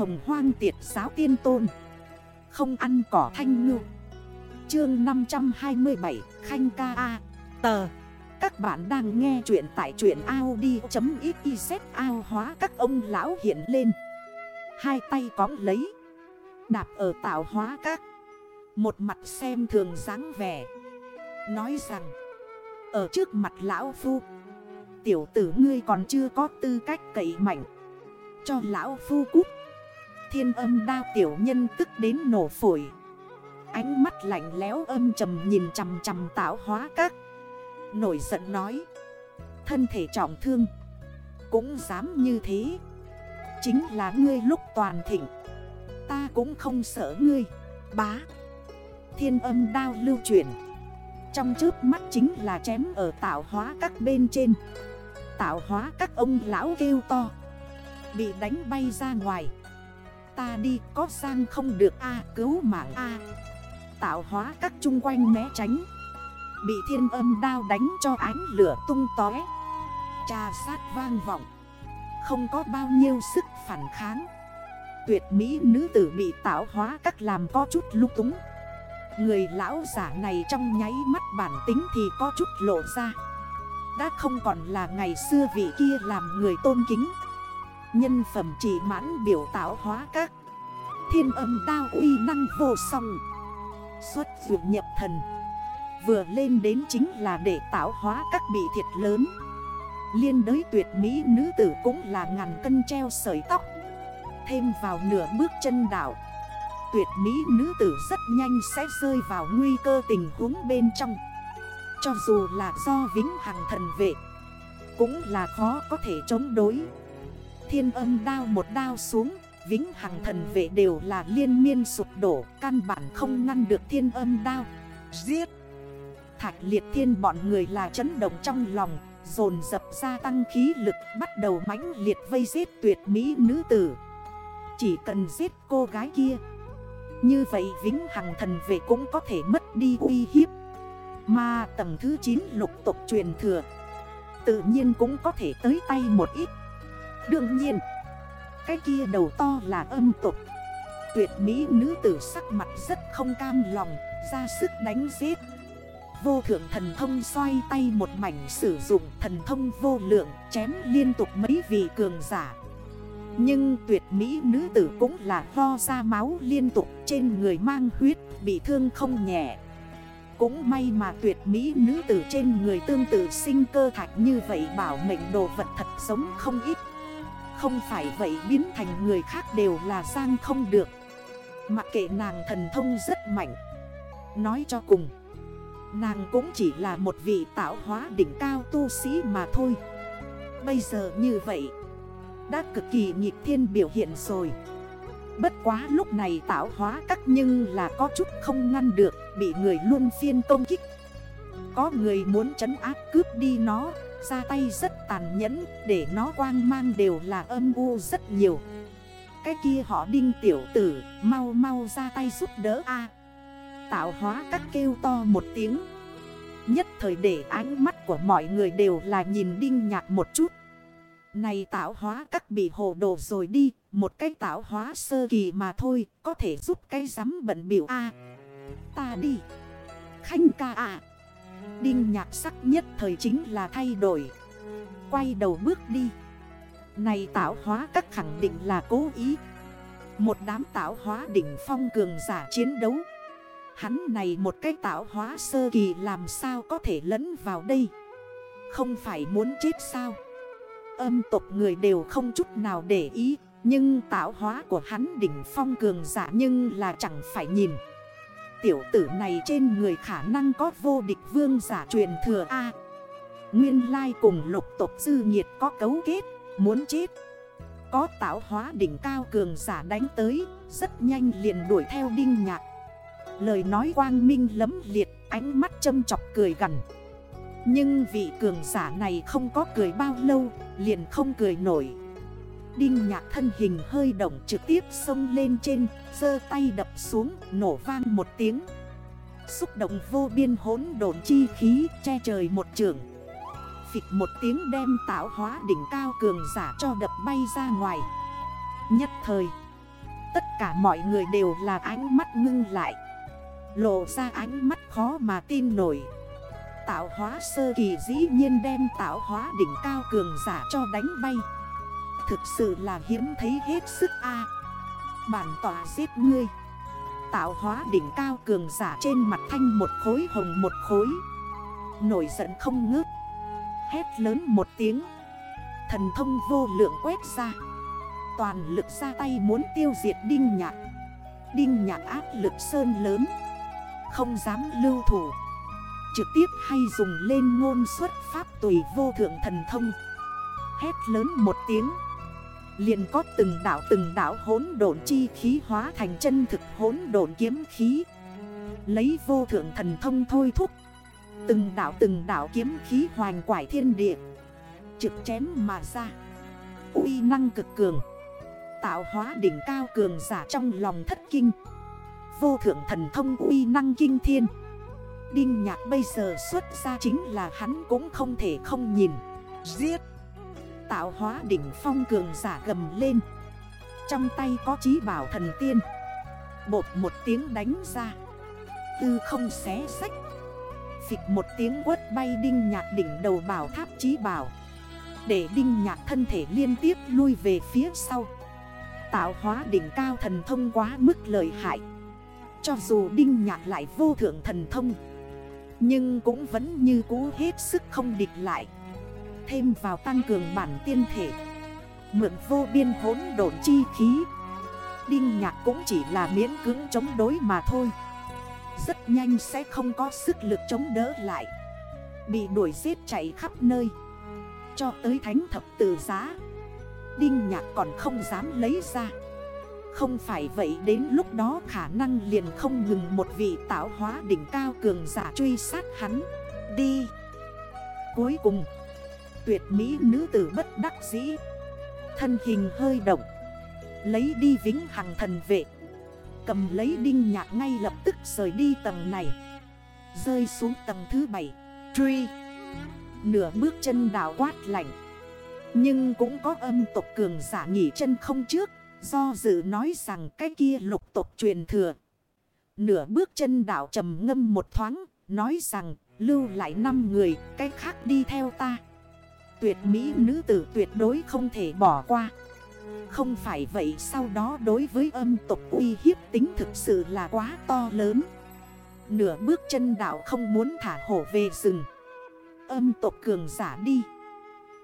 hồng hoang tiệt giáo tiên tôn. Không ăn cỏ thanh ngư. Chương 527 Khanh ca A. Tờ. Các bạn đang nghe chuyện tại chuyện Audi.xyz ao hóa các ông lão hiện lên. Hai tay cóng lấy. Đạp ở tạo hóa các. Một mặt xem thường dáng vẻ. Nói rằng, Ở trước mặt lão phu, Tiểu tử ngươi còn chưa có tư cách cậy mạnh. Cho lão phu cút Thiên âm đao tiểu nhân tức đến nổ phổi. Ánh mắt lạnh léo âm trầm nhìn chầm chầm tạo hóa các. Nổi giận nói, Thân thể trọng thương, Cũng dám như thế. Chính là ngươi lúc toàn thịnh, Ta cũng không sợ ngươi, Bá. Thiên âm đao lưu chuyển. Trong trước mắt chính là chém ở tạo hóa các bên trên. Tạo hóa các ông lão kêu to, Bị đánh bay ra ngoài. Ta đi, có sang không được? A, cứu mạng a. Tạo hóa các chung quanh né tránh. Bị thiên âm đao đánh cho ánh lửa tung tói Trà sát vang vọng. Không có bao nhiêu sức phản kháng. Tuyệt mỹ nữ tử bị tạo hóa các làm có chút lúc túng. Người lão giả này trong nháy mắt bản tính thì có chút lộ ra. Đã không còn là ngày xưa vị kia làm người tôn kính. Nhân phẩm chỉ mãn biểu tạo hóa các. Thiên âm đao uy năng vô song. Xuất dụng nhập thần. Vừa lên đến chính là để tạo hóa các bị thiệt lớn. Liên đới tuyệt mỹ nữ tử cũng là ngàn cân treo sợi tóc. Thêm vào nửa bước chân đảo Tuyệt mỹ nữ tử rất nhanh sẽ rơi vào nguy cơ tình huống bên trong. Cho dù là do vĩnh hằng thần vệ, Cũng là khó có thể chống đối. Thiên âm đao một đao xuống Vĩnh hằng thần vệ đều là liên miên sụp đổ Căn bản không ngăn được thiên âm đao. Giết! Thạch liệt thiên bọn người là chấn động trong lòng Dồn dập gia tăng khí lực Bắt đầu mãnh liệt vây giết tuyệt mỹ nữ tử. Chỉ cần giết cô gái kia Như vậy vĩnh hằng thần vệ cũng có thể mất đi uy hiếp. Mà tầng thứ 9 lục tục truyền thừa Tự nhiên cũng có thể tới tay một ít Đương nhiên, Cái kia đầu to là âm tục. Tuyệt mỹ nữ tử sắc mặt rất không cam lòng, Ra sức đánh giết. Vô thượng thần thông xoay tay một mảnh sử dụng thần thông vô lượng, Chém liên tục mấy vị cường giả. Nhưng tuyệt mỹ nữ tử cũng là ho ra máu liên tục Trên người mang huyết, bị thương không nhẹ. Cũng may mà tuyệt mỹ nữ tử trên người tương tự sinh cơ thạch như vậy Bảo mệnh đồ vật thật sống không ít. Không phải vậy biến thành người khác đều là sang không được. Mặc kệ nàng thần thông rất mạnh. Nói cho cùng, Nàng cũng chỉ là một vị tạo hóa đỉnh cao tu sĩ mà thôi. Bây giờ như vậy, Đã cực kỳ nhịp thiên biểu hiện rồi. Bất quá lúc này tạo hóa các nhưng là có chút không ngăn được, Bị người luôn phiên công kích. Có người muốn trấn áp cướp đi nó. Ra tay rất tàn nhẫn, Để nó quang mang đều là âm u rất nhiều. Cái kia họ đinh tiểu tử, Mau mau ra tay giúp đỡ a. Tạo hóa các kêu to một tiếng. Nhất thời để ánh mắt của mọi người đều là nhìn đinh nhạc một chút. Này tạo hóa các bị hồ đồ rồi đi, Một cái tạo hóa sơ kỳ mà thôi, Có thể giúp cái giám bận biểu A. Ta đi. Khanh ca à Đinh nhạc sắc nhất thời chính là thay đổi. Quay đầu bước đi. Này tạo hóa các khẳng định là cố ý. Một đám tạo hóa đỉnh phong cường giả chiến đấu. Hắn này một cái tạo hóa sơ kỳ làm sao có thể lẫn vào đây? Không phải muốn chết sao? Âm tộc người đều không chút nào để ý, Nhưng tạo hóa của hắn đỉnh phong cường giả nhưng là chẳng phải nhìn. Tiểu tử này trên người khả năng có vô địch vương giả truyền thừa A. Nguyên lai cùng lục tộc dư nhiệt có cấu kết, Muốn chết. Có tạo hóa đỉnh cao cường giả đánh tới, Rất nhanh liền đuổi theo đinh nhạc. Lời nói quang minh lấm liệt, Ánh mắt châm chọc cười gần Nhưng vị cường giả này không có cười bao lâu, Liền không cười nổi. Đinh nhạc thân hình hơi động trực tiếp xông lên trên, giơ tay đập xuống, nổ vang một tiếng. Xúc động vô biên hốn độn chi khí che trời một trường. Phịch một tiếng đem tạo hóa đỉnh cao cường giả cho đập bay ra ngoài. Nhất thời, Tất cả mọi người đều là ánh mắt ngưng lại. Lộ ra ánh mắt khó mà tin nổi. Tạo hóa sơ kỳ dĩ nhiên đem tạo hóa đỉnh cao cường giả cho đánh bay. Thực sự là hiếm thấy hết sức a. Bản tỏa giết ngươi. Tạo hóa đỉnh cao cường giả trên mặt thanh một khối hồng một khối. Nổi giận không ngước Hét lớn một tiếng. Thần thông vô lượng quét ra. Toàn lực ra tay muốn tiêu diệt đinh nhạc. Đinh nhạc áp lực sơn lớn. Không dám lưu thủ. Trực tiếp hay dùng lên ngôn xuất pháp tùy vô thượng thần thông. Hét lớn một tiếng liền có từng đảo từng đảo hốn độn chi khí hóa thành chân thực hốn độn kiếm khí. Lấy vô thượng thần thông thôi thúc. Từng đảo từng đảo kiếm khí hoành quải thiên địa. Trực chém mà ra. Uy năng cực cường. Tạo hóa đỉnh cao cường giả trong lòng thất kinh. Vô thượng thần thông uy năng kinh thiên. Đinh nhạc bây giờ xuất ra chính là hắn cũng không thể không nhìn. Giết. Tạo hóa đỉnh phong cường giả gầm lên. Trong tay có trí bảo thần tiên. Bột một tiếng đánh ra. Tư không xé sách. Phịch một tiếng quất bay đinh nhạc đỉnh đầu bảo tháp trí bảo. Để đinh nhạc thân thể liên tiếp lui về phía sau. Tạo hóa đỉnh cao thần thông quá mức lợi hại. Cho dù đinh nhạc lại vô thượng thần thông. Nhưng cũng vẫn như cũ hết sức không địch lại. Thêm vào tăng cường bản tiên thể. Mượn vô biên hốn độn chi khí. Đinh nhạc cũng chỉ là miễn cưỡng chống đối mà thôi. Rất nhanh sẽ không có sức lực chống đỡ lại. Bị đuổi giết chạy khắp nơi. Cho tới thánh thập tử giá. Đinh nhạc còn không dám lấy ra. Không phải vậy đến lúc đó khả năng liền không ngừng một vị tạo hóa đỉnh cao cường giả truy sát hắn. Đi. Cuối cùng Tuyệt mỹ nữ tử bất đắc dĩ. Thân hình hơi động. Lấy đi vĩnh hằng thần vệ. Cầm lấy đinh nhạc ngay lập tức rời đi tầng này. Rơi xuống tầng thứ bảy. Truy. Nửa bước chân đảo quát lạnh. Nhưng cũng có âm tộc cường giả nghỉ chân không trước, Do dự nói rằng cái kia lục tộc truyền thừa. Nửa bước chân đảo trầm ngâm một thoáng, Nói rằng, lưu lại 5 người, Cái khác đi theo ta. Tuyệt mỹ nữ tử tuyệt đối không thể bỏ qua. Không phải vậy sau đó đối với âm tộc uy hiếp tính thực sự là quá to lớn. Nửa bước chân đạo không muốn thả hổ về rừng. Âm tộc cường giả đi.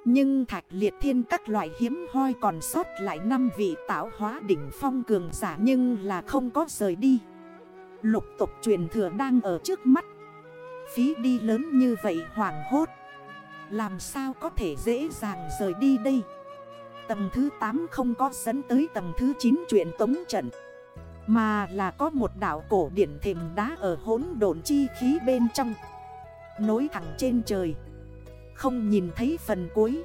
Nhưng thạch liệt thiên các loại hiếm hoi còn sót lại năm vị tạo hóa đỉnh phong cường giả Nhưng là không có rời đi. Lục tộc truyền thừa đang ở trước mắt. Phí đi lớn như vậy hoảng hốt làm sao có thể dễ dàng rời đi đây? Tầng thứ 8 không có dẫn tới tầng thứ 9 chuyện tống trận, Mà là có một đảo cổ điển thềm đá ở hốn đồn chi khí bên trong. Nối thẳng trên trời, Không nhìn thấy phần cuối.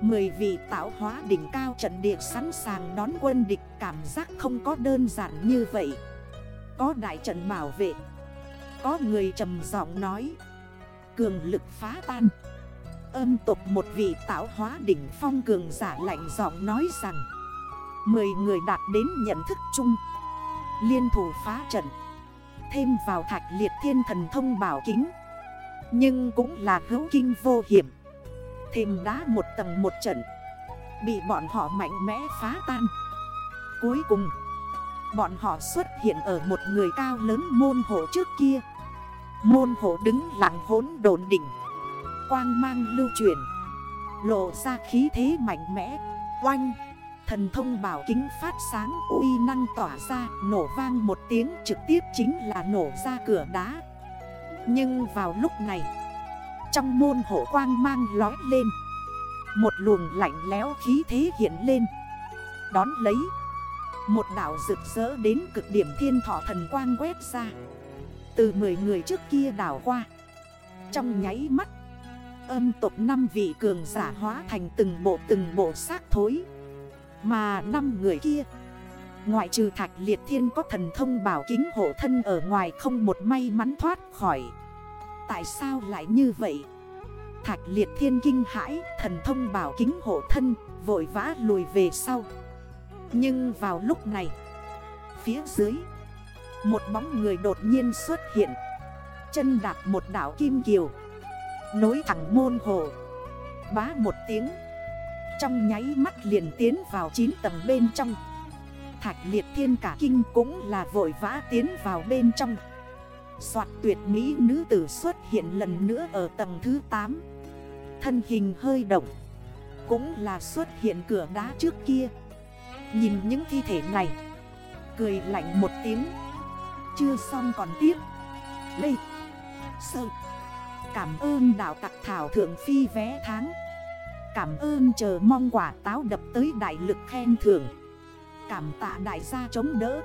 Mười vị tạo hóa đỉnh cao trận địa sẵn sàng đón quân địch, Cảm giác không có đơn giản như vậy. Có đại trận bảo vệ, Có người trầm giọng nói, Cường lực phá tan. Âm tục một vị tạo hóa đỉnh phong cường giả lạnh giọng nói rằng, Mười người đạt đến nhận thức chung, Liên thủ phá trận, Thêm vào thạch liệt thiên thần thông bảo kính, Nhưng cũng là hữu kinh vô hiểm, Thêm đá một tầng một trận, Bị bọn họ mạnh mẽ phá tan. Cuối cùng, Bọn họ xuất hiện ở một người cao lớn môn hộ trước kia. Môn hộ đứng lặng hốn đồn đỉnh quang mang lưu chuyển Lộ ra khí thế mạnh mẽ, Oanh, Thần thông bảo kính phát sáng, uy năng tỏa ra, Nổ vang một tiếng trực tiếp chính là nổ ra cửa đá. Nhưng vào lúc này, Trong môn hộ quang mang lói lên, Một luồng lạnh léo khí thế hiện lên, Đón lấy Một đảo rực rỡ đến cực điểm thiên thọ thần quang quét ra. Từ 10 người trước kia đảo qua, Trong nháy mắt Âm tộc 5 vị cường giả hóa thành từng bộ từng bộ xác thối. Mà năm người kia, Ngoại trừ thạch liệt thiên có thần thông bảo kính hộ thân ở ngoài không một may mắn thoát khỏi. Tại sao lại như vậy? Thạch liệt thiên kinh hãi, thần thông bảo kính hộ thân, vội vã lùi về sau. Nhưng vào lúc này, phía dưới, Một bóng người đột nhiên xuất hiện. Chân đạp một đảo kim kiều. Nối thẳng môn hồ. Bá một tiếng. Trong nháy mắt liền tiến vào 9 tầng bên trong. Thạch liệt thiên cả kinh cũng là vội vã tiến vào bên trong. Soạt tuyệt mỹ nữ tử xuất hiện lần nữa ở tầng thứ 8 Thân hình hơi động. Cũng là xuất hiện cửa đá trước kia. Nhìn những thi thể này. Cười lạnh một tiếng. Chưa xong còn tiếp. Lê. Sơn Cảm ơn đạo tặc thảo thượng phi vé tháng. Cảm ơn chờ mong quả táo đập tới đại lực khen thưởng. Cảm tạ đại gia chống đỡ.